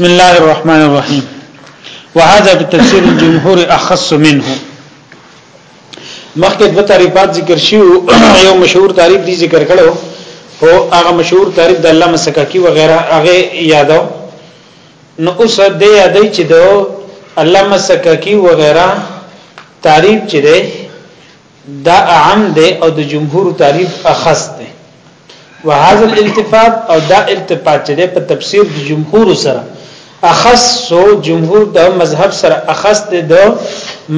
بسم الله الرحمن الرحيم وهذا بالتفسير الجمهور اخص منه مخکې دوه تعریفات ذکر شیو یو مشهور تعریف دی ذکر کړو او هغه مشهور تعریف د علامه سکاکی و غیره هغه یادو نو اوس د یادې چې د علامه سکاکی و غیره تعریف چې دی دا عام دی او د جمهور تعریف اخص دی وهذا الالتفات او دا التفات چې په تفسیر د جمهور سره اخص سو جمهور د مذهب سره اخص دی د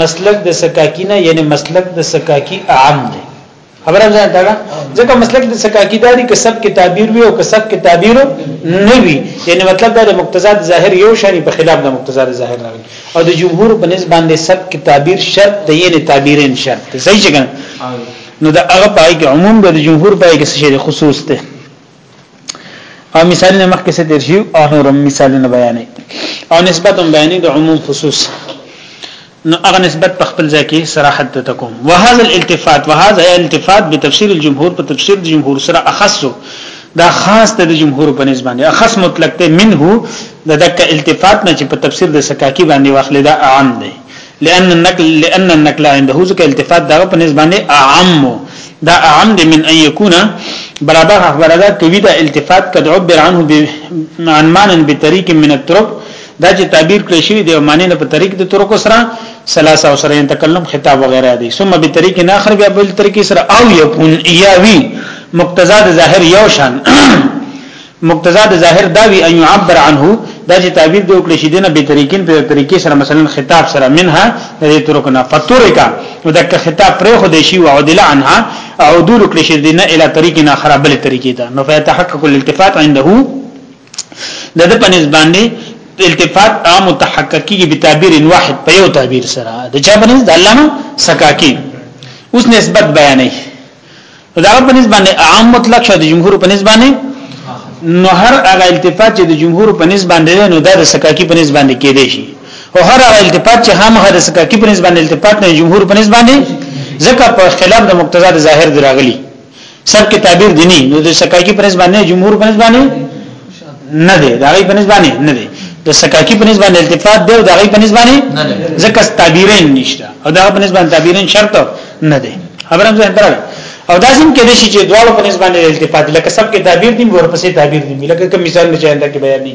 مسلک د سکاکینه یعنی مسلک د سکاکی عام دی خبره ځان ته ځکه مسلک د سکاکی داری که سب کې تعبیر وي او که سب کې تعبیر نه وي یعنی مطلب دا د مقتضا ظاهر یو شانی په خلاف د مقتضا ظاهر راغلی او د جمهور په نسبت باندې سب کې تعبیر شرط دی یعنی تعبیرین شرط دی صحیح څنګه نو دا هغه پای کې عموم د جمهور پای کې څه دی خصوص دی او مثالونه مخکې څه تیر شي او نور مثالونه بیانې او نسبت هم بیانې د عموم خصوص نو هغه نسبت په خپل ځای کې صراحت ته کوم وهذا الالتفات وهذا الالتفات بتفسير الجمهور په تفسير الجمهور سره اخصو دا خاص د جمهور په نسبت باندې اخص مطلق ته منه د دک التفات نه چې په تفسیر د سکاکی باندې واخلې دا عام دی لأن النقل لأن النقل عنده ځکه التفات دا په نسبت باندې عام دا عام دی من ان يكون برابر خبره ده کوي دا التفات قد عبر عنه عن مان بطريق من الطرق دا چې تعبیر کړی شوی دی معنی نه په طریق د طرق سره ثلاثه او سره تکلم خطاب وغیرہ دی ثم به طریق نه اخر بیا بل طریق سره او یکون یاوی مقتضا د ظاهر یو شان مقتضا د ظاهر دا وی ان يعبر عنه دا چې تعبیر دی وکړي شیدنه به طریقین په طریقې سره مثلا خطاب سره منها د دې طرق نه فطرکا نو دغه خطاب پر خو دی شی او عدل عنها او دور کړي شیدنه اله طریق نه خرابل طریقې ته نو فیتحقق الالتفات عنده د د پنځ باندې التفات عام متحققي به تعبیر واحد په یو تعبیر سره د چا باندې د علامه سکاکی اوس نسبت بیانې دا په نسبت باندې عام مطلق شو د جمهور په نسبت باندې نو هر هغه التفات چې د جمهور په نسبت باندې نو دا د سکاکی په نسبت باندې کېدې شي او هر هغه التفات چې هم هر سکاکی په نسبت باندې التفات نه جمهور په نسبت باندې ځکه په خلاف د مقتضا د ظاهر دراغلی سب کې تعبیر دینی نو د سکاکی پر نسبت نه جمهور پر نسبت نه نه دی دا غي پر نسبت نه دی د سکاکی پر نسبت التفات دی او دا غي پر نسبت نه ځکه تعبیرین نشته او دا پر نسبت تعبیرین شرط نه دی خبرم زه درل او دا ځین کې د شي چې دواړو پر نسبت التفات لکه سب کې تعبیر دی ورپسې تعبیر دی لکه کوم مثال چې انده کې بیان دی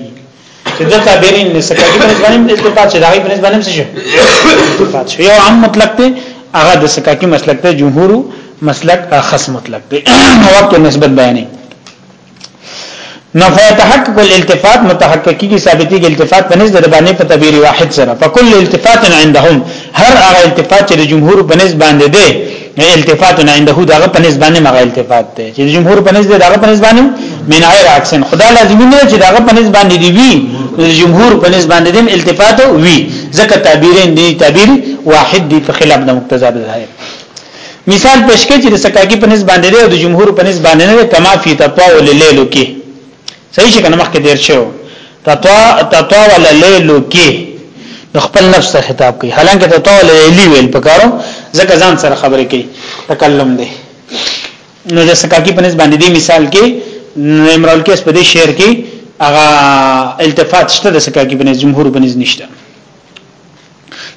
چې د تابعین نه سکه کې باندې باندې استفاد شي دا غي باندې باندې شي استفاد شي یو عام مطلق ته هغه د سکه کې مسلک ته جمهور مسلک خاص مطلق دی نو وخت نسبت بیانې نو فیتحقق الالتفات متحققی کی ثابتی کی التفات بنز در باندې په تعبیر واحد سره فکل التفات عندهم هر هغه التفات چې جمهور بنز باندې دی نو التفات نه عنده دغه په نسبت باندې مغه التفات دی چې جمهور په نسبت دغه په نسبت باندې من غیر عکسن خدا لازمي نه چې دغه په نسبت باندې دی وی جمهور په نسبت باندې دیم التفات وی ځکه تعبیرین دی تعبیر واحد دی په خلاف د مقتضا به ظاهر مثال پېښ کړي چې د سکاکی په نسبت باندې او د جمهور په نسبت باندې کما فی تطاول لیلو کې صحیح شي کنه مخکې دیر شو تطوا تطوا ول لیلو کې د خپل نفس سره خطاب کوي حالانکه تطوا ول لیلی ویل پکارو ځکه ځان سره خبرې کوي تکلم دی نو د سکاکی په نسبت باندې مثال کې امرال کې په دې شعر کې هغه التفات شته د سکاکی په نسبت جمهور په نسبت نشته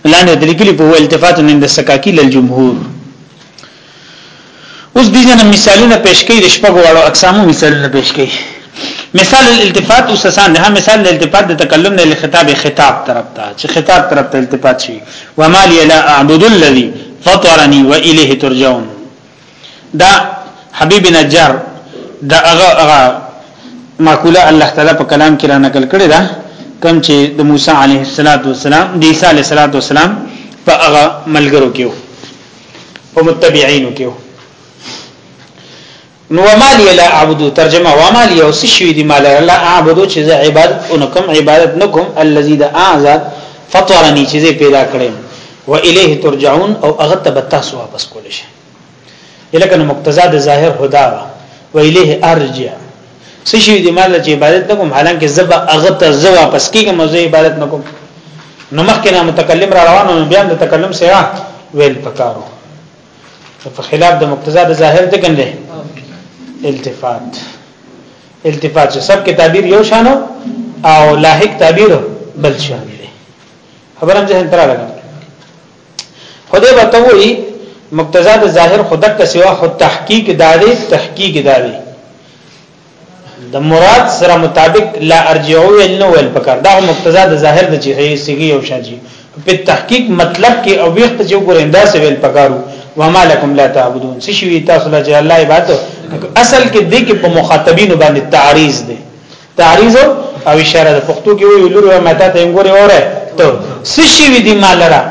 لاندې د لیکلي په التفات عند السکاکی للجمهور اوس دې جن مثالونه پیش کړي د شپږو واړو اقسامو مثالونه پیش کړي مثال الالتفات اوس سان ده مثال الالتفات د تکلم نه خطاب خطاب طرف ته چې خطاب طرف ته التفات شي وما لي لا اعبد الذي فطرني واليه ترجعون دا حبیب نجار دا هغه هغه معقوله الله تعالی په کلام کې را نقل کړی دا کم چې د موسی علیه السلام د عیسی علیه السلام په هغه ملګرو کې او متبعینو کې نو مالی لا اعبدو ترجمه و مالی او سشوی دی مال لا اعبدو چې زه عبادت انکم عبادت نکم الذي د اعذاب فطرني چې زه پیدا کړم و الیه ترجعون او هغه ته به تاسو واپس کول شي الکه نو مقتضا د ظاهر هدا وا و الیه ارجع څه شي د مال چې عبادت نکوم حالانکه زب هغه ته زو واپس کیږم مو زه عبادت نکوم نو مخکې نه متکلم را روانو بیا د تکلم سره ویل پکارو په خلاف د مقتضا د ظاهر ته کنده التفات التفات سب کې تعبیر یو شانو او لاحق تعبیر بل شان خبرم ذهن تر لګا خدای به ته وی مقتضا د ظاهر خودک ته سوا خود تحقیق داري تحقیق داري د مراد سره مطابق لا ارجعو ان ول پکار دا مقتضا د ظاهر د چیغې سیګي او شاجي په تحقیق مطلب کې او وخت چې ګورنده سه ویل پکارو وما لكم لا تعبدون څه شي تاسو لا چې الله عبادت اصل کې د کې په مخاطبینو باندې تعریض دی تعریض او اشاره د پښتو کې وی لور ما ته ته انګوري اوره ته څه شي وی دي مال را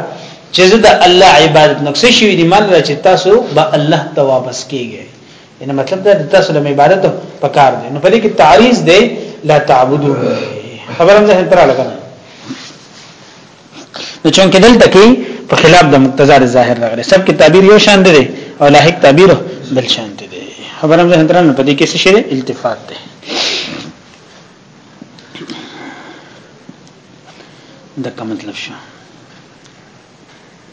چې زه د الله عبادت نو څه شي وی دي مال را چې تاسو به الله ته واپس کیږئ ان مطلب دا د تاسو له عبادت په کار دی نو په دې کې تعریض دی لا تعبدو خبرم زه تر لګنه نو چونکه دلته کې په خلاف د مقتضا ظاهر راغلی سب کې تعبیر یو شان دی او لاحق تعبیر بل شان دی خبره هم ځان ترنه په دې کې څه شی التفات دی دا کوم مطلب شو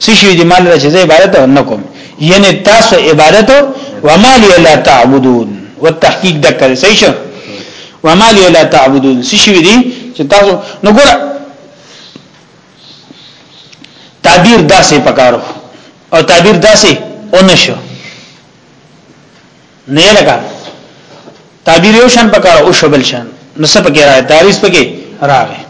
څه شي دي مال نه چې عبادت نه کوم یعنی تاسو عبادت و مال لا تعبدون والتحقیق دکره څه شي و مال لا تعبدون څه شي دي چې تاسو نو ګور تعبیر داسې پکارو او تعبیر داسې اونشو نه لګا تعبیر یو شان پکارو او شبل شان نو څه پکې راځي تعریف پکې راغی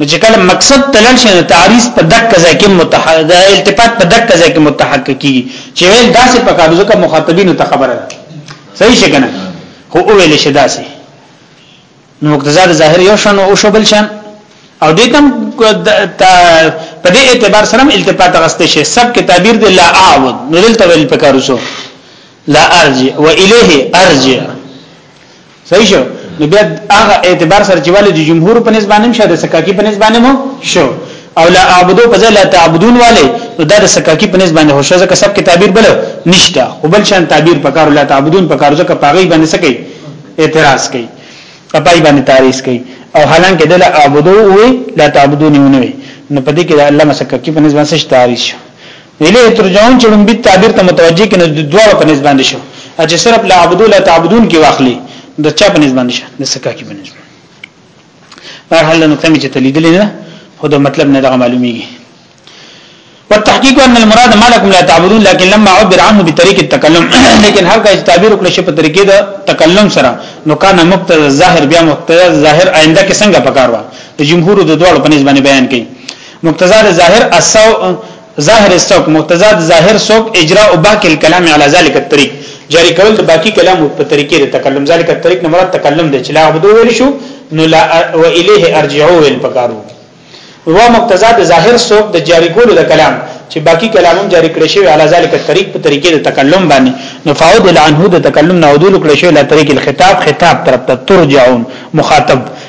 نو چې کله مقصد تلل شي تعریض په دک ځای کې متحد د التفات په دک ځای کې متحقق کیږي چې ویل داسې په کارو ځکه مخاطبینو ته خبره ده صحیح شي کنه خو او ویل شي داسې نو مقتضا د ظاهر یو شان او شبل شان او دې تم په دې اعتبار سره التفات غسته شي سب کې تعبیر د لا اعود نو دلته ویل په کارو لا ارجع و الیه ارجع صحیح شو نو بیا هغه اعتبار سره چې والي د جمهور په نسبت باندې شو د سکاکی په نسبت باندې مو شو او لا اعبدو په ځای لا تعبدون والے نو دا د سکاکی په نسبت باندې هو شو ځکه سب کې تعبیر بل نشته او بل شان تعبیر په کار لا تعبدون په کار ځکه پاغي باندې سکی اعتراض کوي پای باندې تعریض کوي او حالانکه د لا اعبدو وی لا تعبدون نه وی نو په دې کې د الله مسککی په نسبت باندې تعریض شو الیه ترجعون چې لومبي تعبیر ته متوجه کینو د دواړو په نسبت باندې شو چې صرف لا عبدو لا تعبدون کې واخلي د چا په نسبت باندې شو د سکا کې په نسبت بهر حل نو تم چې تلیدل نه خو د مطلب نه دغه معلومیږي والتحقيق ان المراد ما لكم لا تعبدون لكن لما عبر عنه بطريق التكلم لكن هر کله تعبیر وکړي شي په طریقې د تکلم سره نو کان مقتضى ظاهر بیا مقتضى ظاهر آینده کې څنګه پکار و د جمهور د دوړو په نسبت بیان کړي مقتضا د ظاهر اسو ظاهر سوک مقتضا د ظاهر سوک اجراء باقی الكلام على ذلك الطريق جاری کول د باقی کلام په طریقې د تکلم ذلك الطريق نه مراد تکلم د چلا عبدو ویل شو نو لا و الیه ارجعو ویل پکارو و مقتضا د ظاهر سوک د جاری کول د کلام چې باقی کلام هم جاری کړی شوی على ذلك الطريق په طریقې د تکلم باندې نو فاود العنه د تکلم نه عدول کړی شوی لا طریق الخطاب خطاب طرف ته ترجعون مخاطب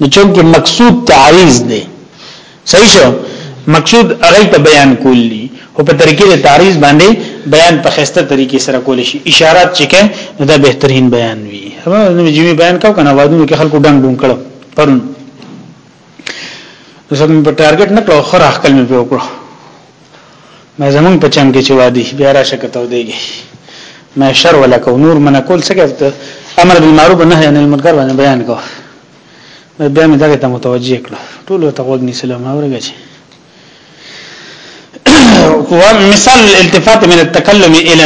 نو چونکه مقصود تعریض دی صحیح شو مقصود هغه ته بیان کول دي او په طریقې د تعریض باندې بیان په خسته طریقې سره کول شي اشارات چې کې نو دا بهترین بیان وي هغه نو جمی بیان کاو کنه وادونو کې خلکو ډنګ ډنګ کړو پرون زه په ټارګټ نه کړو خو راخکل مې په وکړو ما زمون په چم کې چې وادي بیا راشه کته دیږي ما شر ولا کو نور من کول څه امر بالمعروف نهي عن المنکر باندې بیان کو بیا مې دغه ته متوجه کړ ټول ته وګ نه سلام اورګه چې ومثال الالتفات من التكلم الى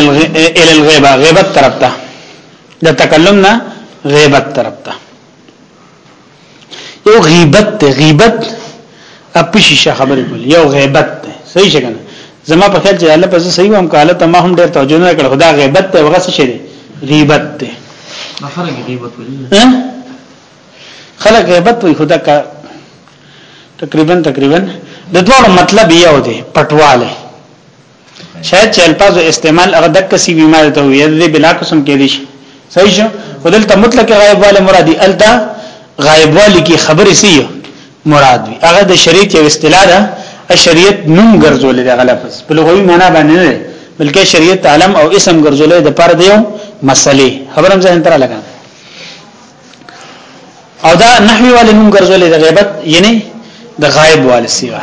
الى الغيبه غیبت طرف ته د تکلم نه غیبت طرف ته یو غیبت ته غیبت اپشي شه خبرې کول یو غیبت ته صحیح څنګه زما په خیال چې الله په صحیح هم کاله ته ما هم ډېر توجه نه کړ خدا غیبت ته وغه څه شي غیبت ته خلک غیبت وایي خلک غیبت وایي خدا کا تقریبا تقریبا د دوه مطلب یو دی پټواله شاید چې الفاظ استعمال هغه د کسي بیمار ته وي د بلا قسم کې دي صحیح شو خدل ته مطلق غایب والا مرادي التا غایب والی کی خبرې سی مراد وي هغه د شریعت یو اصطلاح ده شریعت نوم ګرځول دی غلط په لغوي معنا باندې نه بلکې شریعت علم او اسم ګرځول د پر دیو مسلې خبرم ځین تر لګا او دا نحوی والے نوم ګرځول د غیبت یعنی د غایب والے سیوا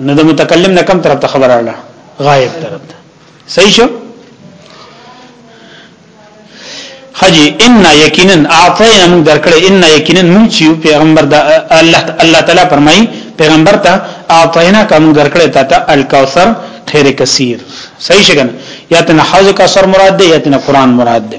نو د متکلم نه کم طرف ته خبر اړه غایب طرف ته صحیح شو حجی ان یقینا اعطینا موږ درکړې ان یقینا موږ چې پیغمبر د الله الله تعالی فرمایي پیغمبر ته اعطینا کوم درکړې تا ته الکوثر خیر کثیر صحیح شګن یا تن حوض کا سر مراد دی یا تن قران مراد دی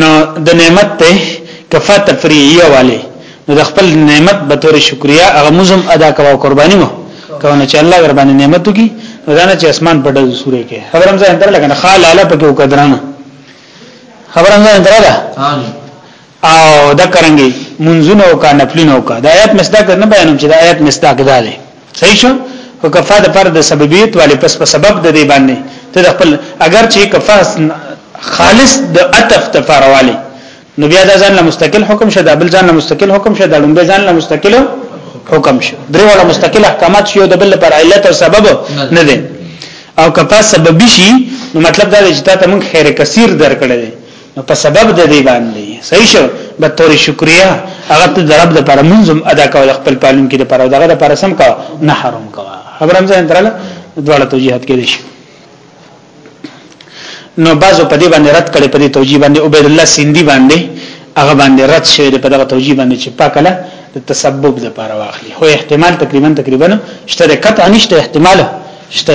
نو د نعمت ته کفا تفریعیه والے نو د خپل نعمت به تور شکریا هغه مزم ادا کوا قربانی مو کونه چې الله ور باندې نعمت وکي نو دا نه چې اسمان په ډول سورې کې خبرم ځان تر لګنه خال اعلی په کې وکدرانه خبرم ځان تر لګنه او دا کرنګي منځونه او کا نفلونه او کا د آیات مصداق نه بیانوم چې د آیات مصداق دا دی صحیح شو او کفا د پر د سببیت والی پس په سبب د دې باندې ته د خپل اگر چې کفا خالص د عطف تفاروالی نو بیا دا ځان له مستقل حکم شه دا بل ځان له مستقل حکم شه دا لومبه ځان له مستقل حکم شه درې ولا مستقل احکامات شیو د بل پر علت او سبب نه دي او کفا سبب شي نو مطلب دا دی چې تا ته موږ خیر کثیر درکړل نو په سبب د دې باندې صحیح شو به تور شکریا هغه ته درب د پر منظم ادا کول خپل پالون کې د پر دغه د پر سم کا نه حرام کا خبرم ځان درل دواړه توجیهات کې دي نو بازو په دې باندې رد کړي په دې توجیه باندې عبد الله سیندی باندې هغه باندې رد شوی په دغه توجیه باندې چې پاکله د تسبب د پر واخلي هو احتمال تقریبا تقریبا شته قطع نشته احتمال شته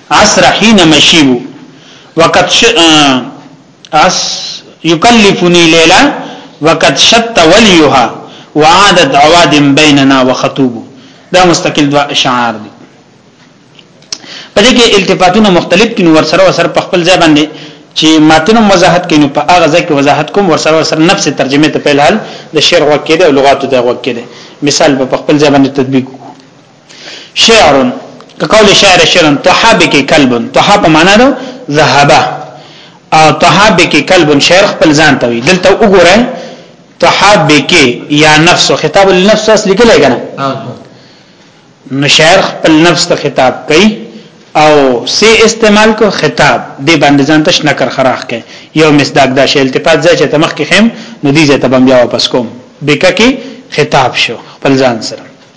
عصر حين مشي وو وقد ش اس يكلفني ليلا وقد شت وليها وعادت عوادم بيننا وخطوب دا مستقل دوا اشعار دي په دې کې التفاتونه مختلف کینو ورسره ورسره په خپل ځای باندې چې ماتنو وضاحت کینو په هغه ځای کې وضاحت کوم ورسره ورسره نفس ترجمه ته په الحال د شعر وکړي او لغاتو ته وکړي مثال په خپل ځای باندې تطبیق شعر کقول شاعر شعرن طحا بک کلب طحا په معنا ده ذهبا او طحا بک کلب شعر خپل ځان ته وي دلته وګوره طحا بک یا نفس خطاب للنفس اصل کې لګنه نو شعر خپل نفس ته خطاب کوي او سه استعمال کو خطاب دی باندې ځان تش نکر خراخ کې یو مصداق دا شی التفات ځای چې تمخ کې خیم نو دی ځای ته بیا واپس کوم بک کې خطاب شو خپل ځان سره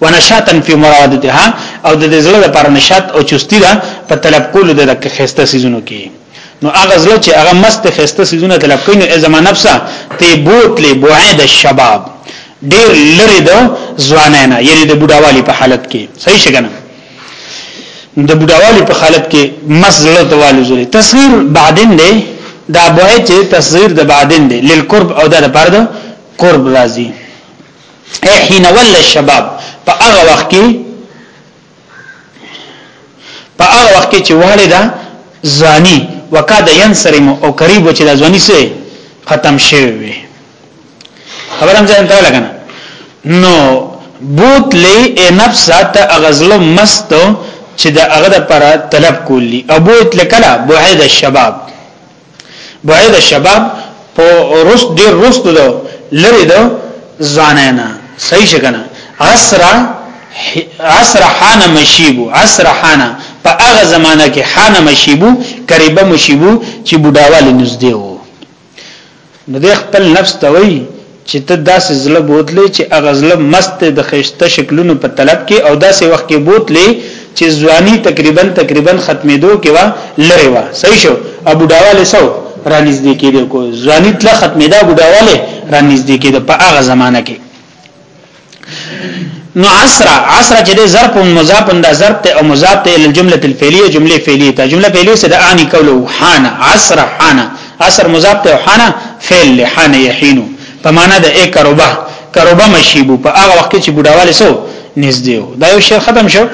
ونشاتا فی مرادتها او د زړه لپاره نشاط او چستی ده په طلب کولو د خسته سيزونو کې نو هغه زړه چې هغه مست خسته سيزونه طلب کوي نو ازما نفسه تی بوت لی بعید الشباب ډیر لری دو ځوانانه یعنی د بډاوالی په حالت کې صحیح شګنه د بډاوالی په حالت کې مس زړه توالو زری تصویر بعدین دی دا بعید چې تصویر د بعدین دی للقرب او د پرده قرب راځي اي حين ول الشباب په هغه وخت کې په هغه وخت کې چې والدا ځاني وکاد ينصرم او قریب چې د ځواني سره ختم شوی وي خبرم ځان ته لګنه نو بوت لې نفس ذات اغزل مست چې د هغه لپاره طلب کولی ابو اتلکلا بعید الشباب بعید الشباب په رست ډیر رست دو لری دو ځانینا صحیح شګنه عصر عصر حان مشیبو عصر حان په هغه زمانہ کې حان مشیبو قریبه مشیبو چې بډاواله نږدې وو نو د خپل نفس ته وایي چې ته داسې زړه بوتلې چې هغه زړه مست د خشته شکلونو په طلب کې او داسې وخت کې بوتلې چې ځواني تقریبا تقریبا ختمېدو کې وا لري وا صحیح شو ابو ډاواله سو رانږدې کېدو کو ځواني تل ختمېدا ابو ډاواله رانږدې کېدو په هغه زمانہ کې نو عصر عصر چې د ظرف مضاف اند ظرف ته او مضاف ته ال جمله الفعلیه جمله فعلیه ته جمله فعلیه سره اعنی کولو حان عصر حان عصر مضاف ته حان فعل حان یحین په معنا د ای کربه کربه مشیبو په هغه وخت چې بډاواله سو نږدې و دا یو شی ختم شو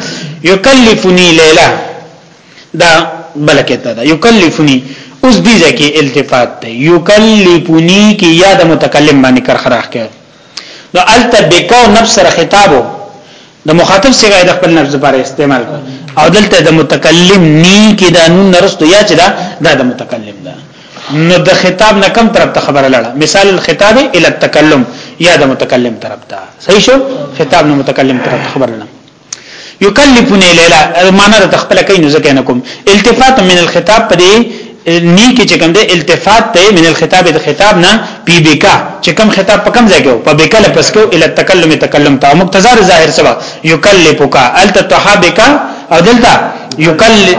یکلفنی لیلا دا بلکې ته دا یکلفنی اوس دې ځکه التفات ته یکلفنی کې یاد متکلم باندې کر خراخ کړي نو الته بکو نفس سره خطابو د مخاطب څخه د خپل نفس لپاره استعمال کړ او دلته د متکلم نی کې د نون نرستو یا چې دا دا د متکلم ده نو د خطاب نه کم طرف ته خبره لړه مثال الخطاب الى التکلم یا د متکلم طرف ته صحیح شو خطاب نه متکلم طرف ته خبره لړه یکلفون الیلا معنا د تخپل کین نو ځکه نه کوم التفات من الخطاب په دې نیکی چې کوم د التفات ته من الخطاب د خطاب نه پی بکا چې کوم خطاب په کوم ځای کې په بکا لپس کو ال تکلم تکلم ته مقتضا ظاهر سبا یکلفک ال تطحبک او دلته یکلف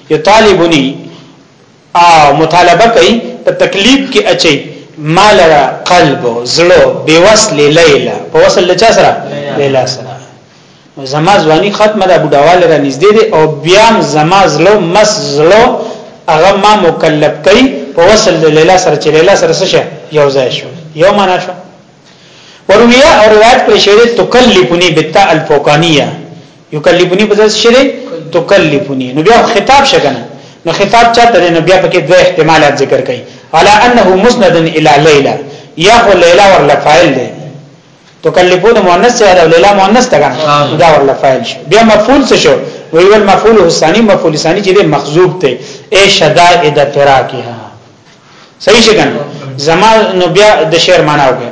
یطالبنی او مطالبه کوي په تکلیف کې اچي مال را قلب زړه بیوسل لیلا په وصل لچا سره لیلا سره زما ځواني ختمه ده بډاواله را نږدې دي او بیا زما زړه مس زړه هغه ما مکلف کوي په وصل د لیلا سره چې لیلا سره څه شي یو ځای شو یو معنا شو ورویا او روایت پر شوی تکلفنی بتا الفوقانیه یکلفنی په ځای څه دی تکلفنی نو بیا خطاب شګنه نو خطاب چاته دی نو بیا پکې دوه احتمالات ذکر کړي علا انه مسند الى ليلى یا خو ليلى ورله فاعل دی تکلفون مؤنث دی او ليلى مؤنث ده کنه دا ورله فاعل شو بیا مفعول څه شو وی ول مفعول حسانی مفعول ثانی چې دی مخذوب دی اي شدائد فراقها صحیح شګنه زما نو بیا د شعر معنا وکړه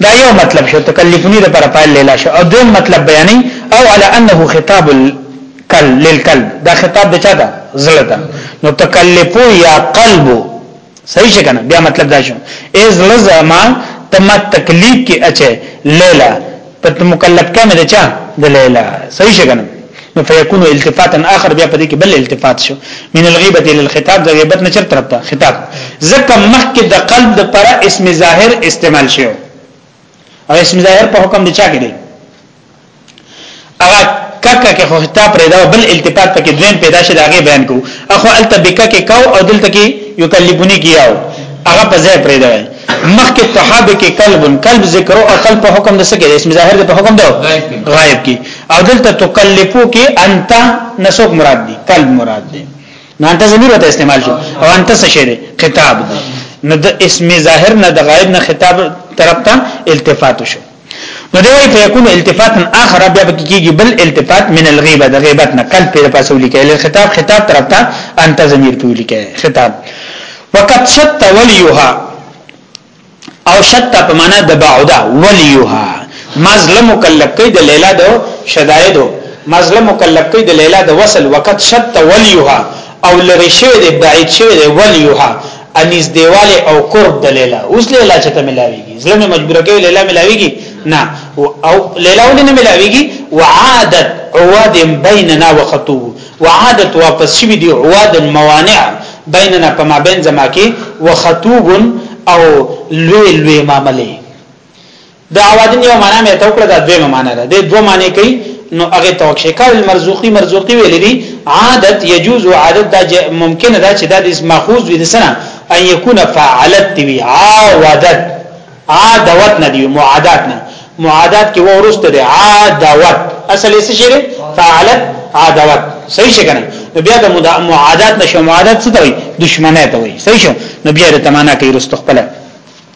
دا یو مطلب شو تکلفنی د پر فاعل لیلا شو او دویم مطلب بیانې او علی انه خطاب الکل للقلب دا خطاب د چا ده زړه ده نو تکلفو یا قلب صحیح څنګه بیا مطلب دا شو از لزما تم تکلیف کې اچي لیلا پت مکلف کمه ده چا د لیلا صحیح شګنه نو فیکون التفاتا اخر بیا په دې کې بل التفات شو من الغیبه الى الخطاب د غیبت نه چر طرف ته خطاب ځکه مخکې د قلب د پر اسم ظاهر استعمال شو او اسم ظاهر په حکم د چا کې دی هغه ککه کې خو خطاب پیدا بل التفات پکې دویم پیدا شي دا غي بیان کو اخو التبکه کې کو او دلته کې یکلبونی کیاو هغه په ځای پیدا مخکې تحابک قلب قلب ذکر او عقل په حکم د سکه اسم ظاهر د په حکم د غائب کی او دلته تکلفو کې انت نسوک مراد دی قلب مراد دی نو انت ضمیر ته استعمال شو او انت څه شی دی خطاب دی نو د اسم ظاهر نه د غائب نه خطاب طرف ته التفات شو نو دی وی فیکون التفاتا اخر بیا پکې کیږي بل التفات من الغیبه د غیبت نه کل پیر پاسو لیکه ال خطاب خطاب طرف ته انت ضمیر په لیکه خطاب وقد شت ولیها او شت په معنا د بعدا ولیها مظلم مکلف کید لیلا دو شدایدو مظلم مکلف کید لیلا د وصل وقد شت ولیها او لری شوی د بعید شوی د ولیها انیز دیواله او قرب د لیلا اوس لیلا چې ته ملاویږي زړه مې مجبور کوي لیلا ملاویږي نه او لیلا ولې نه ملاویږي وعادت عواد بیننا وخطو وعادت واپس شوی دی عواد موانع بیننا په مابین زما کې وخطوب او لوی لوی معاملې د عوادن یو معنا مې ته وکړه دا دویمه معنا ده د دوه معنی کوي نو هغه توکشه کال مرزوقي مرزوقي ویل دي عادت يجوز عادت دا ممکن ده چې دا د ماخوذ وي د سنه ان يكون فعلت دی عادت عادت نه دی معادات نه معادات کې ورسته دی عادت اصل یې څه شي فعلت عادت صحیح څنګه نو بیا د معادات نشو معادات څه دی دشمنه ته وي صحیح شو نو بیا د تمانا کوي رستخ پله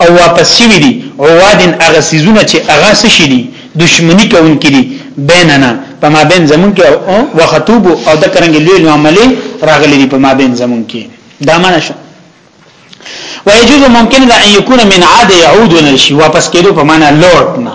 او واپس شوی دی عوادن هغه سيزونه چې هغه څه شي دي دشمنی کوونکې دي بیننا په ما بین زمون کې او وختوب او د کرنګ لوی لوی عملي راغلي دي په ما بین زمون کې دا معنی شو ويجوز ممکن ده ان يكون من عاد يعود نشي واپس کېدو په معنا لوټ نه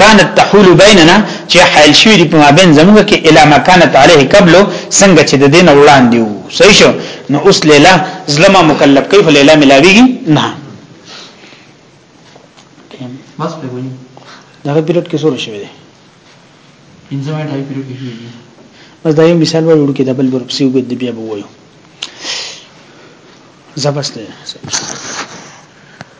کانت تحول بیننا چې حائل شوی دی په مابین زمونږ کې الا ما کانت علیه قبل څنګه چې د دین وړاندې وو صحیح شو نو اوس لیلا ظلمه مکلف کیف لیلا ملاویږي نه بس په وی دا پیریډ کې سور شوی دی پنځه منټه پیریډ کې شوی دی بس دا یو مثال ورور کې دبل ورپسې وګد بیا به وایو زبسته